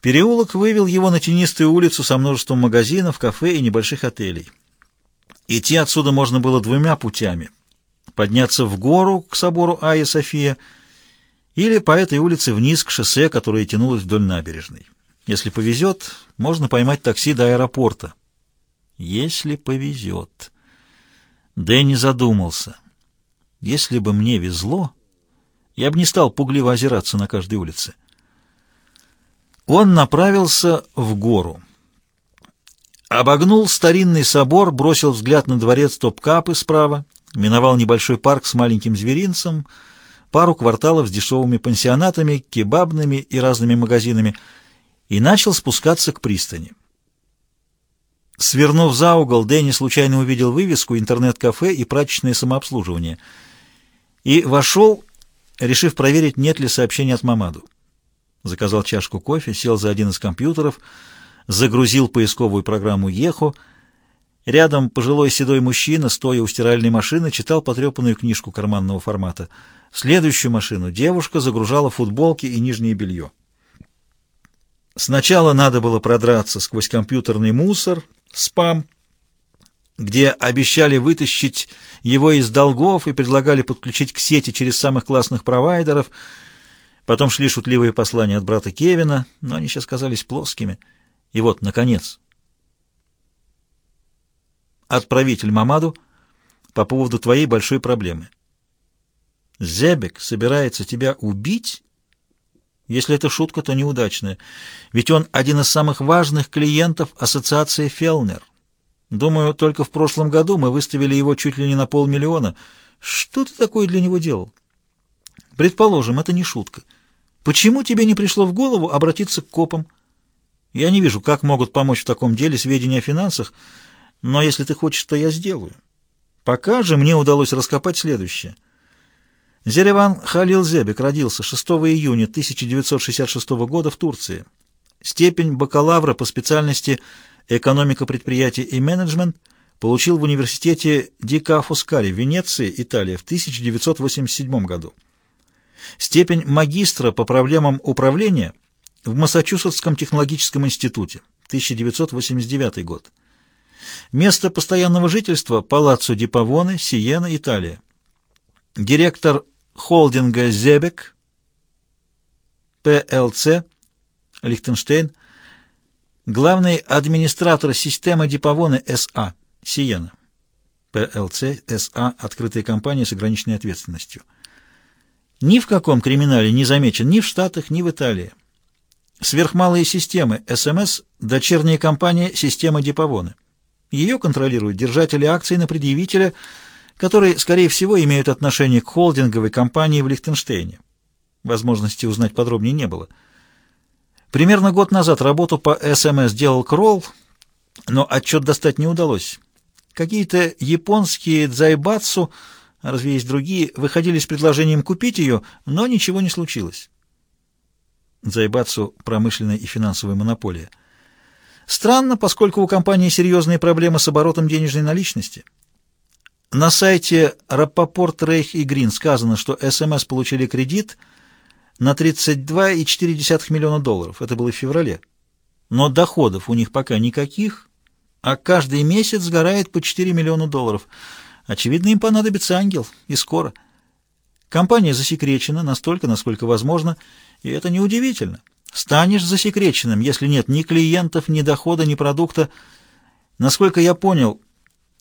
Переулок вывел его на тенистую улицу со множеством магазинов, кафе и небольших отелей. Идти отсюда можно было двумя путями. Подняться в гору к собору Айя София или по этой улице вниз к шоссе, которое тянулось вдоль набережной. Если повезет, можно поймать такси до аэропорта. Если повезет. Дэнни задумался. Если бы мне везло, я бы не стал пугливо озираться на каждой улице. Он направился в гору. Обогнул старинный собор, бросил взгляд на дворец Топкапы справа, миновал небольшой парк с маленьким зверинцем, пару кварталов с дешевыми пансионатами, кебабными и разными магазинами и начал спускаться к пристани. Свернув за угол, Дэнни случайно увидел вывеску «Интернет-кафе и прачечное самообслуживание» и вошел, решив проверить, нет ли сообщения от Мамаду. Заказал чашку кофе, сел за один из компьютеров, загрузил поисковую программу «Ехо», Рядом пожилой седой мужчина, стоя у стиральной машины, читал потрепанную книжку карманного формата. В следующую машину девушка загружала футболки и нижнее белье. Сначала надо было продраться сквозь компьютерный мусор, спам, где обещали вытащить его из долгов и предлагали подключить к сети через самых классных провайдеров. Потом шли шутливые послания от брата Кевина, но они сейчас казались плоскими. И вот, наконец, отправитель Мамаду по поводу твоей большой проблемы. Зебек собирается тебя убить? Если это шутка, то неудачная. Ведь он один из самых важных клиентов ассоциации «Фелнер». Думаю, только в прошлом году мы выставили его чуть ли не на полмиллиона. Что ты такое для него делал? Предположим, это не шутка. Почему тебе не пришло в голову обратиться к копам? Я не вижу, как могут помочь в таком деле сведения о финансах, но если ты хочешь, то я сделаю. Пока же мне удалось раскопать следующее. Зереван Халил Зебек родился 6 июня 1966 года в Турции. Степень бакалавра по специальности экономика предприятий и менеджмент получил в университете Ди Фускари в Венеции, Италия, в 1987 году. Степень магистра по проблемам управления в Массачусетском технологическом институте, 1989 год. Место постоянного жительства – Палаццо ди Павоне, Сиена, Италия. Директор холдинга «Зебек», ПЛЦ, Лихтенштейн, главный администратор системы Дипавоны СА, Сиена, ПЛЦ, СА, открытая компания с ограниченной ответственностью. Ни в каком криминале не замечен ни в Штатах, ни в Италии. Сверхмалые системы, СМС, дочерняя компания системы Дипавоны. Ее контролируют держатели акций на предъявителя, которые, скорее всего, имеют отношение к холдинговой компании в Лихтенштейне. Возможности узнать подробнее не было. Примерно год назад работу по СМС делал Кролл, но отчет достать не удалось. Какие-то японские дзайбатсу, а разве есть другие, выходили с предложением купить ее, но ничего не случилось. Дзайбатсу – промышленная и финансовая монополия – Странно, поскольку у компании серьезные проблемы с оборотом денежной наличности. На сайте Рапопорт, Рейх и Грин сказано, что СМС получили кредит на 32,4 миллиона долларов. Это было в феврале. Но доходов у них пока никаких, а каждый месяц сгорает по 4 миллиона долларов. Очевидно, им понадобится ангел, и скоро. Компания засекречена настолько, насколько возможно, и это неудивительно. Станешь засекреченным, если нет ни клиентов, ни дохода, ни продукта. Насколько я понял,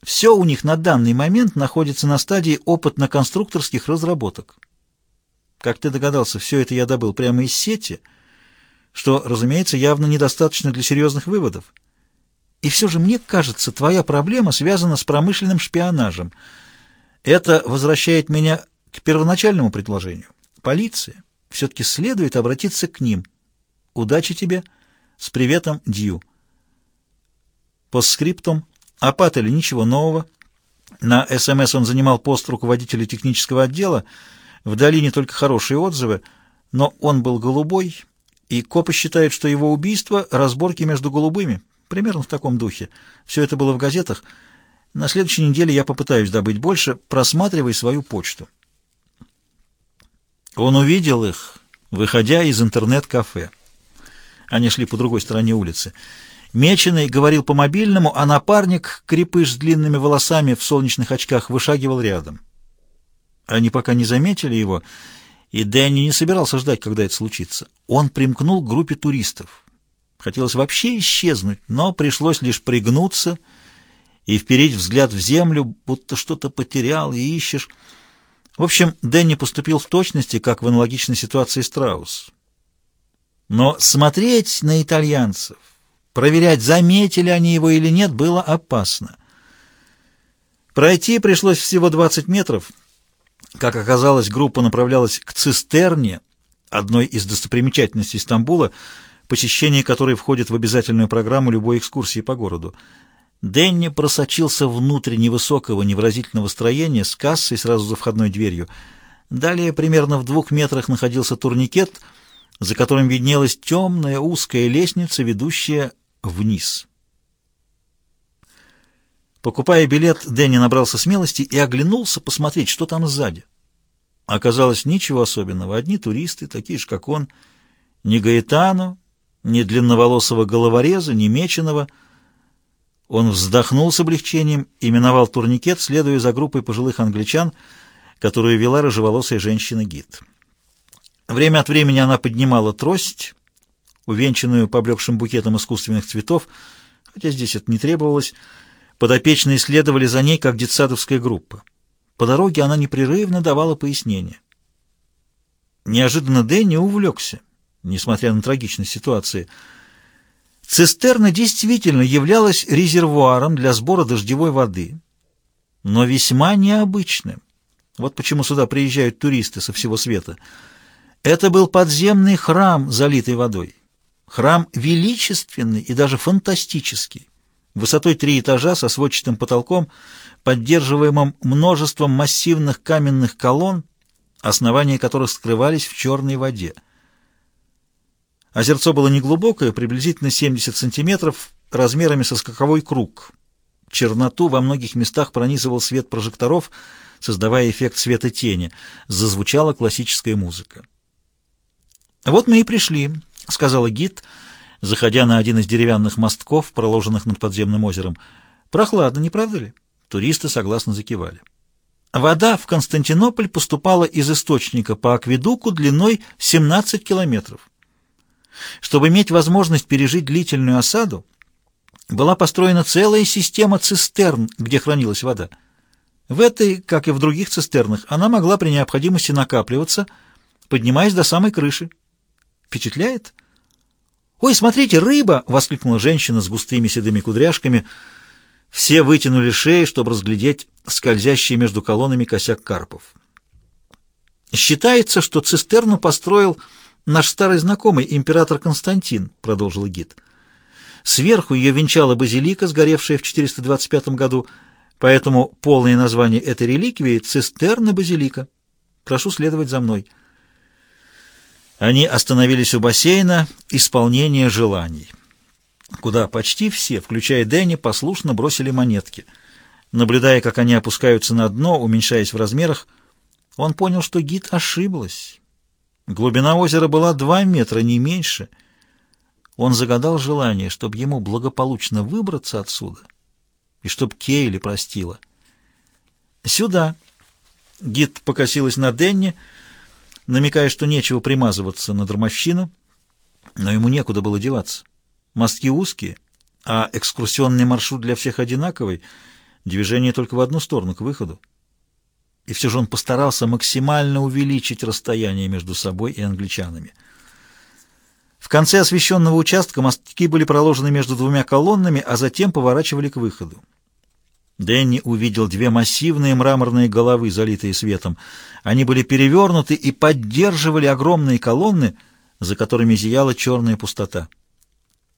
все у них на данный момент находится на стадии опытно-конструкторских разработок. Как ты догадался, все это я добыл прямо из сети, что, разумеется, явно недостаточно для серьезных выводов. И все же, мне кажется, твоя проблема связана с промышленным шпионажем. Это возвращает меня к первоначальному предложению. Полиция. Все-таки следует обратиться к ним – Удачи тебе. С приветом, Дью. По. О Паттеле ничего нового. На СМС он занимал пост руководителя технического отдела. В долине только хорошие отзывы, но он был голубой, и копы считают, что его убийство — разборки между голубыми. Примерно в таком духе. Все это было в газетах. На следующей неделе я попытаюсь добыть больше. Просматривай свою почту. Он увидел их, выходя из интернет-кафе. Они шли по другой стороне улицы. Меченый говорил по мобильному, а напарник, крепыш с длинными волосами в солнечных очках, вышагивал рядом. Они пока не заметили его, и Дэнни не собирался ждать, когда это случится. Он примкнул к группе туристов. Хотелось вообще исчезнуть, но пришлось лишь пригнуться и вперить взгляд в землю, будто что-то потерял и ищешь. В общем, Дэнни поступил в точности, как в аналогичной ситуации Страус. Но смотреть на итальянцев, проверять, заметили они его или нет, было опасно. Пройти пришлось всего 20 метров. Как оказалось, группа направлялась к цистерне, одной из достопримечательностей Стамбула, посещение которой входит в обязательную программу любой экскурсии по городу. Дэнни просочился внутрь невысокого невразительного строения с кассой сразу за входной дверью. Далее, примерно в двух метрах, находился турникет, за которым виднелась темная узкая лестница, ведущая вниз. Покупая билет, Дэнни набрался смелости и оглянулся посмотреть, что там сзади. Оказалось, ничего особенного. Одни туристы, такие же, как он. Ни Гаэтану, ни длинноволосого головореза, ни меченого — он вздохнул с облегчением и миновал турникет, следуя за группой пожилых англичан, которую вела рыжеволосая женщина-гид. Время от времени она поднимала трость, увенчанную поблекшим букетом искусственных цветов, хотя здесь это не требовалось. Подопечные следовали за ней, как детсадовская группа. По дороге она непрерывно давала пояснения. Неожиданно Дэнни увлекся, несмотря на трагичность ситуации – Цистерна действительно являлась резервуаром для сбора дождевой воды, но весьма необычным. Вот почему сюда приезжают туристы со всего света. Это был подземный храм, залитый водой. Храм величественный и даже фантастический, высотой три этажа со сводчатым потолком, поддерживаемым множеством массивных каменных колонн, основания которых скрывались в черной воде. Озерцо было неглубокое, приблизительно 70 сантиметров, размерами со скаковой круг. Черноту во многих местах пронизывал свет прожекторов, создавая эффект света-тени. Зазвучала классическая музыка. «Вот мы и пришли», — сказала гид, заходя на один из деревянных мостков, проложенных над подземным озером. «Прохладно, не правда ли?» Туристы согласно закивали. Вода в Константинополь поступала из источника по акведуку длиной 17 километров. Чтобы иметь возможность пережить длительную осаду, была построена целая система цистерн, где хранилась вода. В этой, как и в других цистернах, она могла при необходимости накапливаться, поднимаясь до самой крыши. Впечатляет? «Ой, смотрите, рыба!» — воскликнула женщина с густыми седыми кудряшками. Все вытянули шеи, чтобы разглядеть скользящий между колоннами косяк карпов. Считается, что цистерну построил «Наш старый знакомый, император Константин», — продолжил гид. Сверху ее венчала базилика, сгоревшая в 425 году, поэтому полное название этой реликвии — «Цистерна базилика». Прошу следовать за мной. Они остановились у бассейна исполнения желаний, куда почти все, включая Дэнни, послушно бросили монетки. Наблюдая, как они опускаются на дно, уменьшаясь в размерах, он понял, что гид ошиблась. Глубина озера была два метра, не меньше. Он загадал желание, чтобы ему благополучно выбраться отсюда и чтобы Кейли простила. «Сюда!» Гид покосилась на Денни, намекая, что нечего примазываться на дармовщину, но ему некуда было деваться. Мостки узкие, а экскурсионный маршрут для всех одинаковый, движение только в одну сторону, к выходу и все же он постарался максимально увеличить расстояние между собой и англичанами. В конце освещенного участка мостки были проложены между двумя колоннами, а затем поворачивали к выходу. Дэнни увидел две массивные мраморные головы, залитые светом. Они были перевернуты и поддерживали огромные колонны, за которыми зияла черная пустота.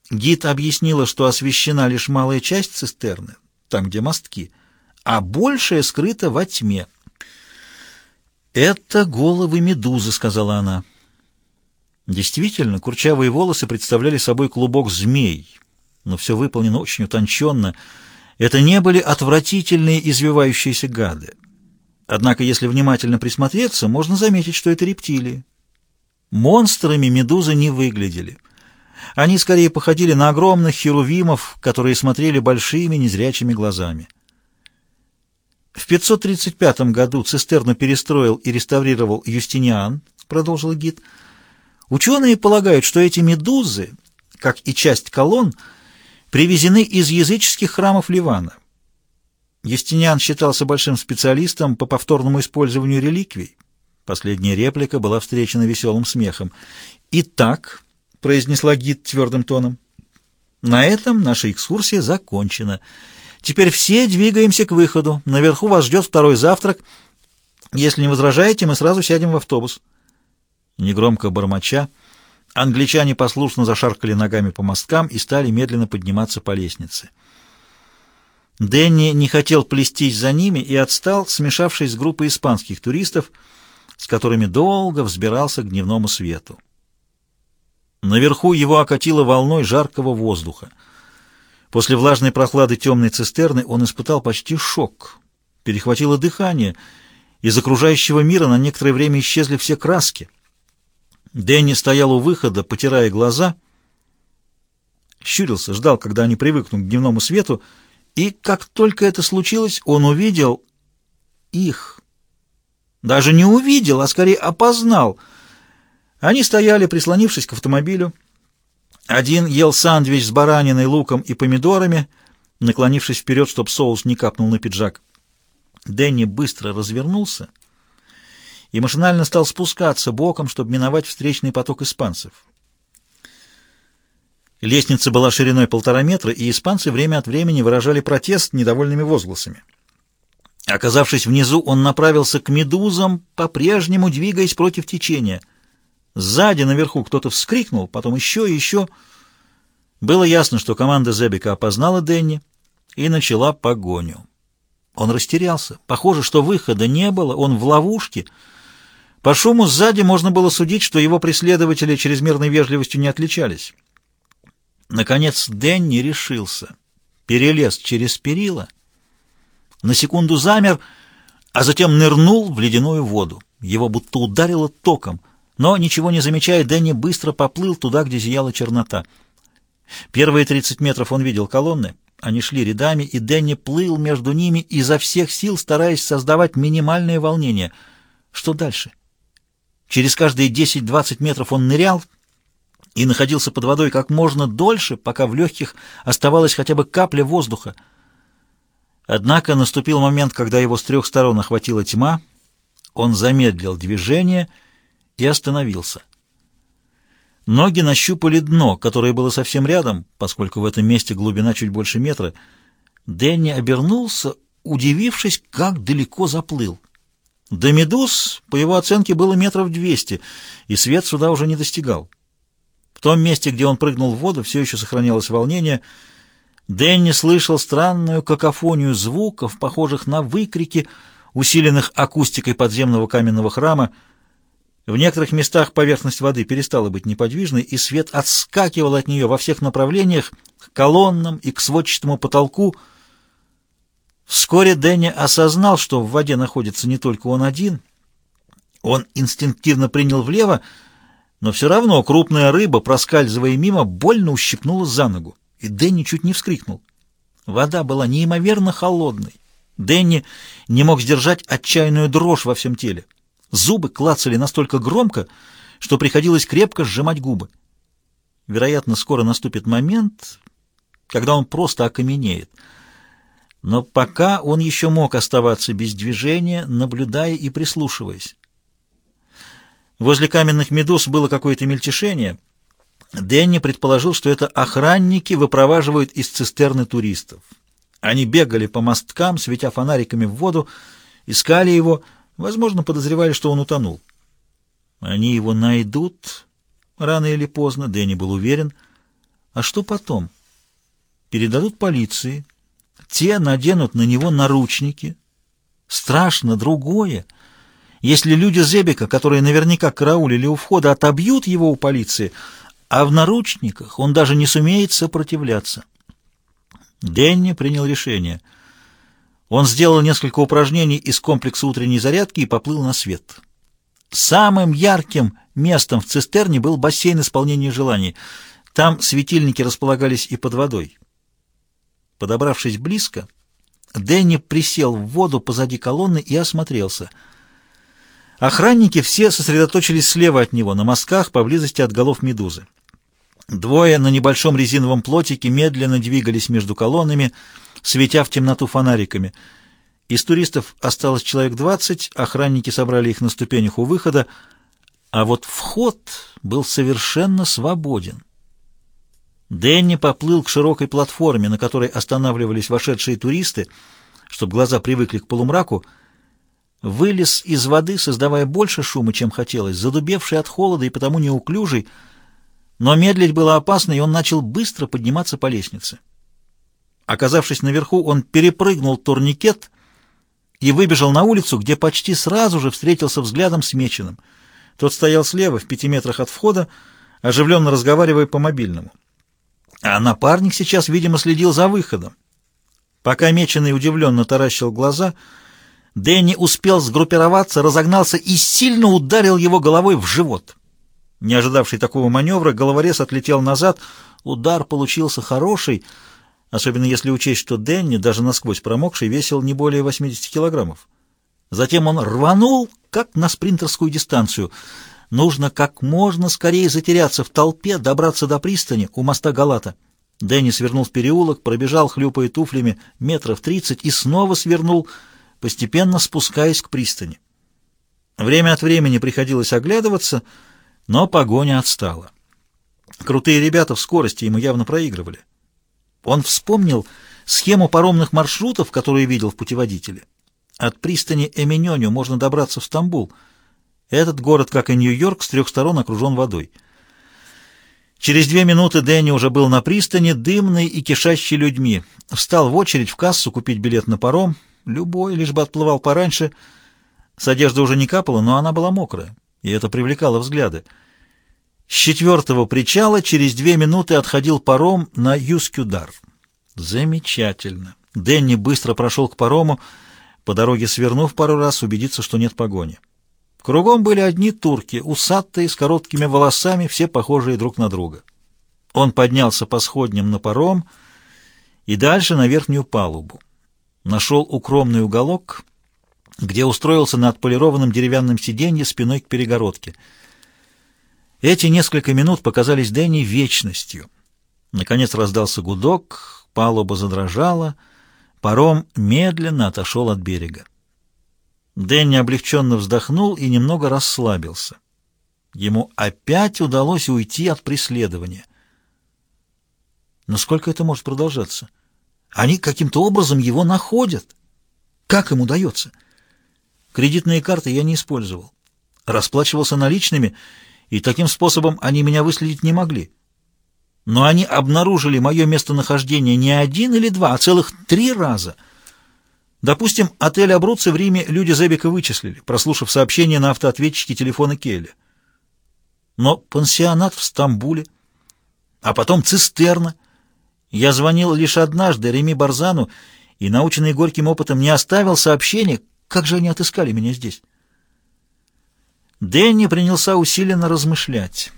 Гид объяснила, что освещена лишь малая часть цистерны, там, где мостки, а большая скрыта во тьме — «Это головы медузы», — сказала она. Действительно, курчавые волосы представляли собой клубок змей, но все выполнено очень утонченно. Это не были отвратительные извивающиеся гады. Однако, если внимательно присмотреться, можно заметить, что это рептилии. Монстрами медузы не выглядели. Они скорее походили на огромных херувимов, которые смотрели большими незрячими глазами. В 535 году цистерну перестроил и реставрировал Юстиниан, продолжил гид. Ученые полагают, что эти медузы, как и часть колонн, привезены из языческих храмов Ливана. Юстиниан считался большим специалистом по повторному использованию реликвий. Последняя реплика была встречена веселым смехом. «Итак», — произнесла гид твердым тоном, — «на этом наша экскурсия закончена. Теперь все двигаемся к выходу. Наверху вас ждет второй завтрак. Если не возражаете, мы сразу сядем в автобус». Негромко бормоча, англичане послушно зашаркали ногами по мосткам и стали медленно подниматься по лестнице. Дэнни не хотел плестись за ними и отстал, смешавшись с группой испанских туристов, с которыми долго взбирался к дневному свету. Наверху его окатило волной жаркого воздуха. После влажной прохлады темной цистерны он испытал почти шок. Перехватило дыхание. Из окружающего мира на некоторое время исчезли все краски. Дэнни стоял у выхода, потирая глаза, щурился, ждал, когда они привыкнут к дневному свету, и как только это случилось, он увидел их. Даже не увидел, а скорее опознал. Они стояли, прислонившись к автомобилю. Один ел сандвич с бараниной, луком и помидорами, наклонившись вперед, чтобы соус не капнул на пиджак. Дэнни быстро развернулся и машинально стал спускаться боком, чтобы миновать встречный поток испанцев. Лестница была шириной полтора метра, и испанцы время от времени выражали протест недовольными возгласами. Оказавшись внизу, он направился к медузам, по-прежнему двигаясь против течения. Сзади, наверху, кто-то вскрикнул, потом еще и еще. Было ясно, что команда Зебика опознала Денни и начала погоню. Он растерялся. Похоже, что выхода не было, он в ловушке. По шуму сзади можно было судить, что его преследователи чрезмерной вежливостью не отличались. Наконец Дэнни решился. Перелез через перила, на секунду замер, а затем нырнул в ледяную воду. Его будто ударило током. Но, ничего не замечая, Дэнни быстро поплыл туда, где зияла чернота. Первые 30 метров он видел колонны. Они шли рядами, и Дэнни плыл между ними, изо всех сил стараясь создавать минимальное волнение. Что дальше? Через каждые 10-20 метров он нырял, и находился под водой как можно дольше, пока в легких оставалась хотя бы капля воздуха. Однако наступил момент, когда его с трех сторон охватила тьма, он замедлил движение и остановился. Ноги нащупали дно, которое было совсем рядом, поскольку в этом месте глубина чуть больше метра. Дэнни обернулся, удивившись, как далеко заплыл. До медуз, по его оценке, было метров двести, и свет сюда уже не достигал. В том месте, где он прыгнул в воду, все еще сохранялось волнение. Дэнни слышал странную какофонию звуков, похожих на выкрики, усиленных акустикой подземного каменного храма. В некоторых местах поверхность воды перестала быть неподвижной, и свет отскакивал от нее во всех направлениях, к колоннам и к сводчатому потолку. Вскоре Дэнни осознал, что в воде находится не только он один. Он инстинктивно принял влево, но все равно крупная рыба, проскальзывая мимо, больно ущипнула за ногу, и Дэнни чуть не вскрикнул. Вода была неимоверно холодной. Дэнни не мог сдержать отчаянную дрожь во всем теле. Зубы клацали настолько громко, что приходилось крепко сжимать губы. Вероятно, скоро наступит момент, когда он просто окаменеет. Но пока он еще мог оставаться без движения, наблюдая и прислушиваясь. Возле каменных медуз было какое-то мельтешение. Дэнни предположил, что это охранники выпроваживают из цистерны туристов. Они бегали по мосткам, светя фонариками в воду, искали его, возможно, подозревали, что он утонул. Они его найдут рано или поздно, Дэнни был уверен. А что потом? Передадут полиции. Те наденут на него наручники. Страшно другое — если люди Зебека, которые наверняка караулили у входа, отобьют его у полиции, а в наручниках он даже не сумеет сопротивляться. Денни принял решение. Он сделал несколько упражнений из комплекса утренней зарядки и поплыл на свет. Самым ярким местом в цистерне был бассейн исполнения желаний. Там светильники располагались и под водой. Подобравшись близко, Дэнни присел в воду позади колонны и осмотрелся. Охранники все сосредоточились слева от него, на мостках, поблизости от голов медузы. Двое на небольшом резиновом плотике медленно двигались между колоннами, светя в темноту фонариками. Из туристов осталось человек двадцать, охранники собрали их на ступенях у выхода, а вот вход был совершенно свободен. Дэнни поплыл к широкой платформе, на которой останавливались вошедшие туристы, чтобы глаза привыкли к полумраку, вылез из воды, создавая больше шума, чем хотелось, задубевший от холода и потому неуклюжий, но медлить было опасно, и он начал быстро подниматься по лестнице. Оказавшись наверху, он перепрыгнул турникет и выбежал на улицу, где почти сразу же встретился взглядом с Меченым. Тот стоял слева, в пяти метрах от входа, оживленно разговаривая по мобильному. А напарник сейчас, видимо, следил за выходом. Пока Меченый удивленно таращил глаза, Дэнни успел сгруппироваться, разогнался и сильно ударил его головой в живот. Не ожидавший такого маневра, головорез отлетел назад. Удар получился хороший, особенно если учесть, что Дэнни, даже насквозь промокший, весил не более 80 килограммов. Затем он рванул, как на спринтерскую дистанцию. Нужно как можно скорее затеряться в толпе, добраться до пристани у моста Галата. Дэнни свернул в переулок, пробежал, хлюпая туфлями, метров тридцать и снова свернул, постепенно спускаясь к пристани. Время от времени приходилось оглядываться — но погоня отстала. Крутые ребята в скорости ему явно проигрывали. Он вспомнил схему паромных маршрутов, которые видел в путеводителе. От пристани Эминьоню можно добраться в Стамбул. Этот город, как и Нью-Йорк, с трех сторон окружен водой. Через две минуты Дэнни уже был на пристани, дымный и кишащий людьми. Встал в очередь в кассу купить билет на паром. Любой, лишь бы отплывал пораньше. С одежды уже не капало, но она была мокрая и это привлекало взгляды. С четвертого причала через две минуты отходил паром на Юскюдар. Замечательно. Дэнни быстро прошел к парому, по дороге свернув пару раз, убедиться, что нет погони. Кругом были одни турки, усатые, с короткими волосами, все похожие друг на друга. Он поднялся по сходням на паром и дальше на верхнюю палубу. Нашел укромный уголок где устроился на отполированном деревянном сиденье спиной к перегородке. Эти несколько минут показались Дэнни вечностью. Наконец раздался гудок, палуба задрожала, паром медленно отошел от берега. Дэнни облегченно вздохнул и немного расслабился. Ему опять удалось уйти от преследования. Но сколько это может продолжаться? Они каким-то образом его находят. Как им удается? — Кредитные карты я не использовал. Расплачивался наличными, и таким способом они меня выследить не могли. Но они обнаружили мое местонахождение не один или два, а целых три раза. Допустим, отель Абруцци в Риме люди Зебика вычислили, прослушав сообщение на автоответчике телефона Келли. Но пансионат в Стамбуле, а потом цистерна. Я звонил лишь однажды Реми Барзану и, наученный горьким опытом, не оставил сообщения, как же они отыскали меня здесь? Дэнни принялся усиленно размышлять.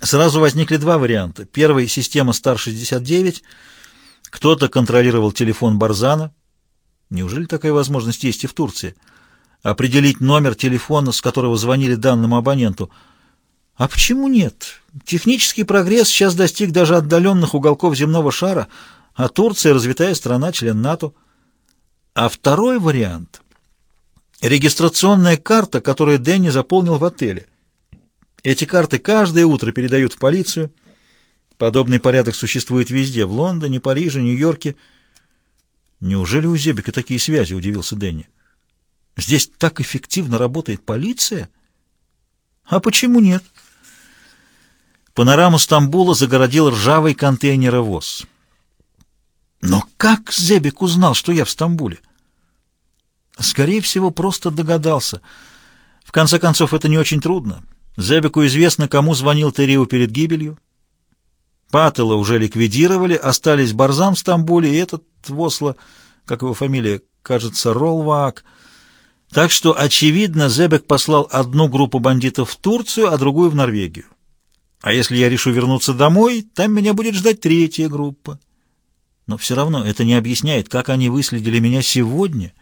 Сразу возникли два варианта. Первый — система Стар-69. Кто-то контролировал телефон Барзана. Неужели такая возможность есть и в Турции? Определить номер телефона, с которого звонили данному абоненту. А почему нет? Технический прогресс сейчас достиг даже отдаленных уголков земного шара, а Турция — развитая страна, член НАТО. А второй вариант — Регистрационная карта, которую Дэнни заполнил в отеле. Эти карты каждое утро передают в полицию. Подобный порядок существует везде, в Лондоне, Париже, Нью-Йорке. Неужели у Зебика такие связи, удивился Дэнни. Здесь так эффективно работает полиция? А почему нет? Панораму Стамбула загородил ржавый контейнеровоз. Но как Зебик узнал, что я в Стамбуле? Скорее всего, просто догадался. В конце концов, это не очень трудно. Зебеку известно, кому звонил Терио перед гибелью. Паттела уже ликвидировали, остались Барзан в Стамбуле и этот Восло, как его фамилия, кажется, Ролвак. Так что, очевидно, Зебек послал одну группу бандитов в Турцию, а другую в Норвегию. А если я решу вернуться домой, там меня будет ждать третья группа. Но все равно это не объясняет, как они выследили меня сегодня.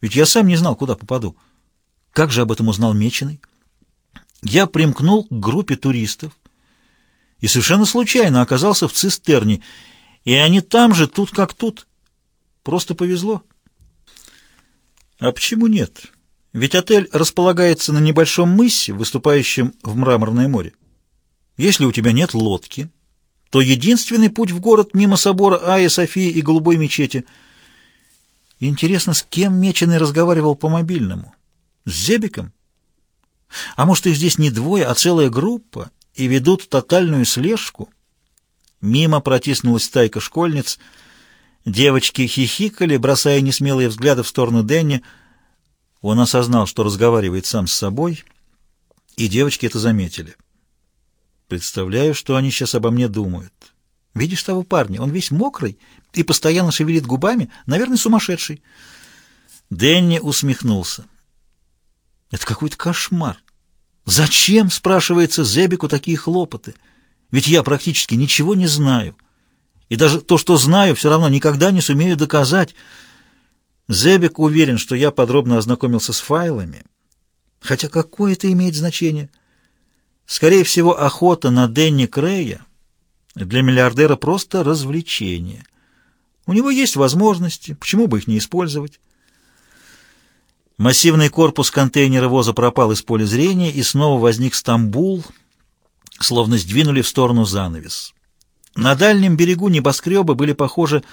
Ведь я сам не знал, куда попаду. Как же об этом узнал Меченый? Я примкнул к группе туристов и совершенно случайно оказался в цистерне, и они там же, тут как тут. Просто повезло. А почему нет? Ведь отель располагается на небольшом мысе, выступающем в Мраморное море. Если у тебя нет лодки, то единственный путь в город мимо собора Айя Софии и Голубой мечети. Интересно, с кем Меченый разговаривал по мобильному? С Зебиком? А может, их здесь не двое, а целая группа, и ведут тотальную слежку? Мимо протиснулась стайка школьниц. Девочки хихикали, бросая несмелые взгляды в сторону Дэнни, — он осознал, что разговаривает сам с собой, и девочки это заметили. Представляю, что они сейчас обо мне думают. Видишь того парня? Он весь мокрый и постоянно шевелит губами, наверное, сумасшедший. Дэнни усмехнулся. Это какой-то кошмар. Зачем, спрашивается, Зебику такие хлопоты? Ведь я практически ничего не знаю. И даже то, что знаю, все равно никогда не сумею доказать. Зебек уверен, что я подробно ознакомился с файлами, хотя какое это имеет значение? Скорее всего, охота на Дэнни Крея для миллиардера просто развлечение. У него есть возможности, почему бы их не использовать? Массивный корпус контейнера воза пропал из поля зрения, и снова возник Стамбул, словно сдвинули в сторону занавес. На дальнем берегу небоскребы были похожи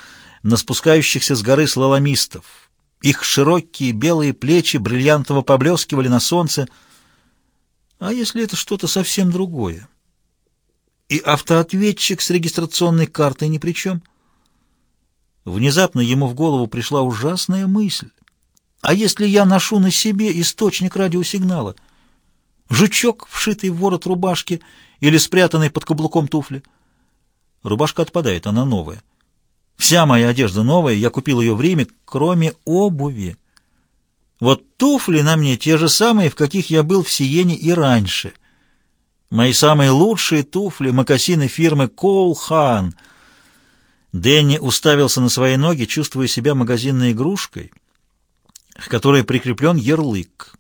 на спускающихся с горы слаломистов. Их широкие белые плечи бриллиантово поблескивали на солнце. А если это что-то совсем другое? И автоответчик с регистрационной картой ни при чем? Внезапно ему в голову пришла ужасная мысль. А если я ношу на себе источник радиосигнала? Жучок, вшитый в ворот рубашки или спрятанный под каблуком туфли? Рубашка отпадает, она новая. Вся моя одежда новая, я купил ее в Риме, кроме обуви. Вот туфли на мне те же самые, в каких я был в Сиене и раньше. Мои самые лучшие туфли, мокасины фирмы Коулхан. Дэнни уставился на свои ноги, чувствуя себя магазинной игрушкой, к которой прикреплен ярлык.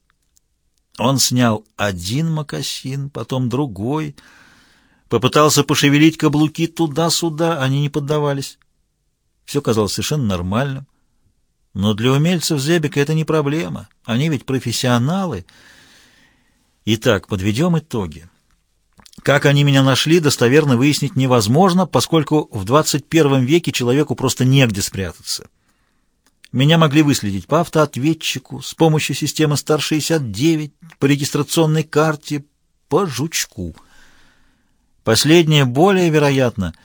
Он снял один мокасин, потом другой, попытался пошевелить каблуки туда-сюда, они не поддавались. Все казалось совершенно нормальным. Но для умельцев Зебика это не проблема. Они ведь профессионалы. Итак, подведем итоги. Как они меня нашли, достоверно выяснить невозможно, поскольку в 21 веке человеку просто негде спрятаться. Меня могли выследить по автоответчику, с помощью системы Стар-69, по регистрационной карте, по жучку. Последнее более вероятно —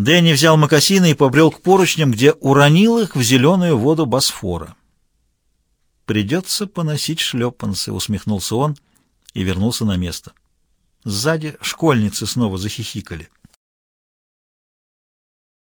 Дэнни взял мокасины и побрел к поручням, где уронил их в зеленую воду Босфора. «Придется поносить шлепанцы», — усмехнулся он и вернулся на место. Сзади школьницы снова захихикали.